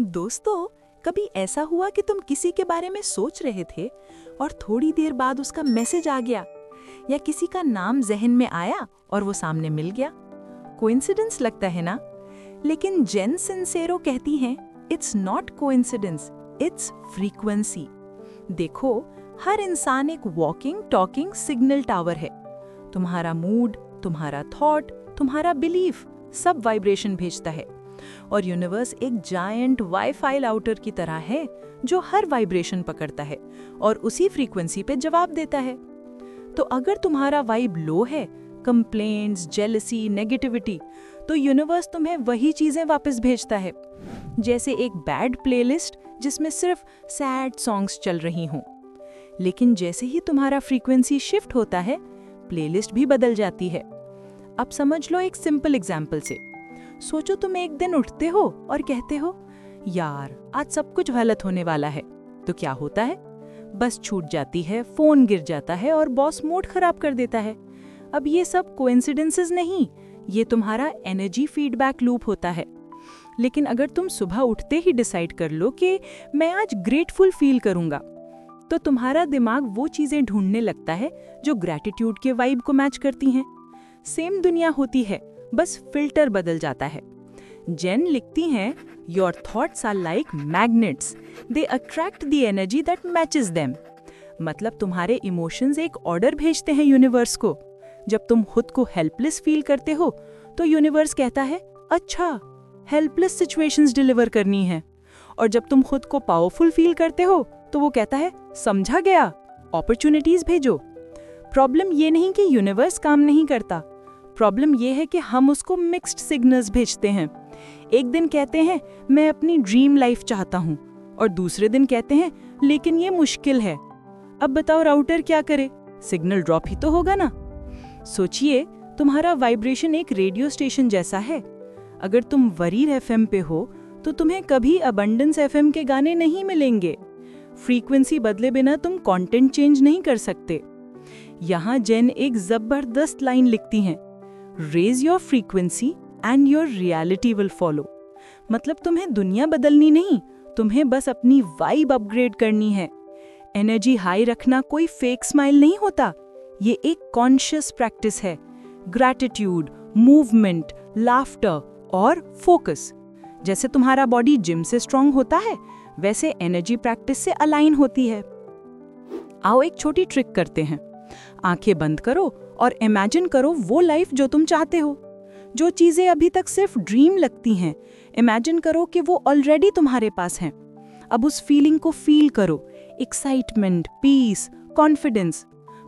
दोस्तों, कभी ऐसा हुआ कि तुम किसी के बारे में सोच रहे थे और थोड़ी देर बाद उसका मैसेज आ गया? या किसी का नाम जहन में आया और वो सामने मिल गया? कोइंसिडेंस लगता है ना? लेकिन जेन सिंसेरो कहती हैं, it's not coincidence, it's frequency. देखो, हर इंसान एक वॉकिंग, टॉकिंग सिग्नल टावर है। तुम्हारा मूड, तुम्हारा थॉट, तुम्हारा बिलीफ सब वाइब्रेशन भेजता है। और यूनिवर्स एक जायंट वाईफाई आउटर की तरह है, जो हर वाइब्रेशन पकड़ता है और उसी फ्रीक्वेंसी पे जवाब देता है। तो अगर तुम्हारा वाइब लो है कंप्लेंट्स जेलसी नेगेटिविटी तो यूनिवर्स तुम्हें वही चीज़ें वापस भेजता है, जैसे एक बैड प्लेलिस्ट जिसमें सिर्फ़ सैड सॉन्ग्स चल रही हों। लेकिन जैसे ही तुम्हारा फ्रीक्वेंसी शिफ्ट होता है प्लेलिस्ट भी बदल जाती है। अब समझ लो एक सिंपल एग्ज़ाम्पल से। सोचो तुम एक दिन उठते हो और कहते हो, यार, आज सब कुछ गलत होने वाला है। तो क्या होता है? बस छूट जाती है, फ़ोन गिर जाता है और बॉस मूड खराब कर देता है। अब ये सब कोइंसिडेंसेस नहीं, ये तुम्हारा एनर्जी फीडबैक लूप होता है। लेकिन अगर तुम सुबह उठते ही डिसाइड कर लो कि मैं आज ग्रेटफुल फील करूँगा तो तुम्हारा दिमाग वो चीज़ें ढूँढने लगता है जो ग्रेटिट्यूड के वाइब को मैच करती हैं। सेम दुनिया होती है। बस फ़िल्टर बदल जाता है। जेन लिखती हैं your thoughts are like magnets they attract the energy that matches them मतलब तुम्हारे इमोशंस एक ऑर्डर भेजते हैं यूनिवर्स को। जब तुम खुद को हेल्पलेस फील करते हो तो यूनिवर्स कहता है अच्छा हेल्पलेस सिचुएशंस डिलीवर करनी है। और जब तुम खुद को पावरफुल फील करते हो तो वो कहता है, समझा गया अपॉर्चुनिटीज़ भेजो। प्रॉब्लम ये नहीं कि यूनिवर्स काम नहीं करता। प्रॉब्लम ये है कि हम उसको मिक्स्ड सिग्नल्स भेजते हैं। एक दिन कहते हैं, मैं अपनी ड्रीम लाइफ चाहता हूँ। और दूसरे दिन कहते हैं, लेकिन ये मुश्किल है। अब बताओ राउटर क्या करे? सिग्नल ड्रॉप ही तो होगा ना? सोचिए, तुम्हारा वाइब्रेशन एक रेडियो स्टेशन जैसा है। अगर तुम वरीर एफ़ पे हो तो तुम्हें कभी अबंडेंस एफ़ के गाने नहीं मिलेंगे। फ्रीक्वेंसी बदले बिना तुम कंटेंट चेंज नहीं कर सकते। यहाँ जेन एक ज़बरदस्त लाइन लिखती हैं। Raise your frequency and your reality will follow मतलब तुम्हें दुनिया बदलनी नहीं, तुम्हें बस अपनी वाइब अपग्रेड करनी है। एनर्जी हाई रखना कोई फेक स्माइल नहीं होता, ये एक कॉन्शियस प्रैक्टिस है। ग्रैटिट्यूड मूवमेंट लाफ्टर और फोकस जैसे तुम्हारा बॉडी जिम से स्ट्रांग होता है, वैसे एनर्जी प्रैक्टिस से अलाइन होती है। आओ एक छोटी ट्रिक करते हैं। आँखें बंद करो और इमेजिन करो वो लाइफ जो तुम चाहते हो। जो चीज़ें अभी तक सिर्फ़ ड्रीम लगती हैं इमेजिन करो कि वो ऑलरेडी तुम्हारे पास हैं। अब उस फीलिंग को फील करो। एक्साइटमेंट पीस कॉन्फिडेंस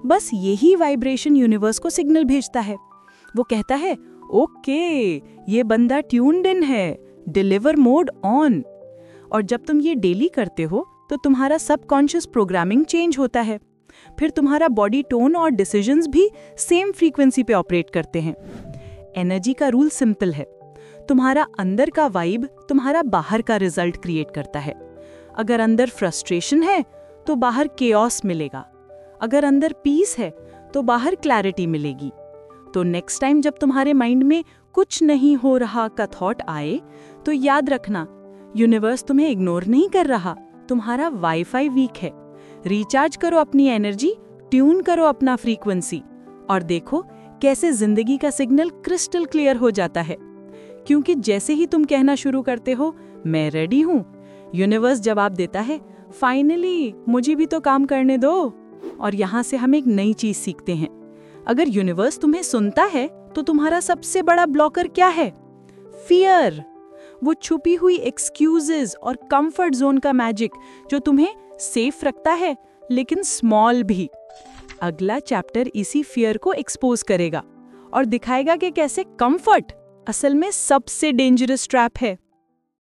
बस यही वाइब्रेशन यूनिवर्स को सिग्नल भेजता है। वो कहता है ओके okay, ये बंदा ट्यून्ड इन है। डिलीवर मोड ऑन और जब तुम ये डेली करते हो तो तुम्हारा सबकॉन्शियस प्रोग्रामिंग चेंज होता है। फिर तुम्हारा बॉडी टोन और डिसीजंस भी सेम फ्रीक्वेंसी पे ऑपरेट करते हैं। एनर्जी का रूल सिंपल है। तुम्हारा अंदर का वाइब तुम्हारा बाहर का रिज़ल्ट क्रिएट करता है। अगर अंदर फ्रस्ट्रेशन है तो बाहर केओस मिलेगा। अगर अंदर पीस है तो बाहर क्लैरिटी मिलेगी। तो नेक्स्ट टाइम जब तुम्हारे माइंड में कुछ नहीं हो रहा, का थॉट आए तो याद रखना यूनिवर्स तुम्हें इग्नोर नहीं कर रहा। तुम्हारा वाईफाई वीक है। रिचार्ज करो अपनी एनर्जी ट्यून करो अपना फ्रीक्वेंसी और देखो कैसे ज़िंदगी का सिग्नल क्रिस्टल क्लियर हो जाता है। क्योंकि जैसे ही तुम कहना शुरू करते हो, मैं रेडी हूँ यूनिवर्स जवाब देता है फाइनली मुझे भी तो काम करने दो। और यहाँ से हम एक नई चीज़ सीखते हैं। अगर यूनिवर्स तुम्हें सुनता है तो तुम्हारा सबसे बड़ा ब्लॉकर क्या है? फियर वो छुपी हुई एक्सक्यूजेज और कंफर्ट जोन का मैजिक जो तुम्हें सेफ़ रखता है, लेकिन स्मॉल भी। अगला चैप्टर इसी फियर को एक्सपोज करेगा और दिखाएगा कि कैसे कंफर्ट असल में सबसे डेंजरस ट्रैप है।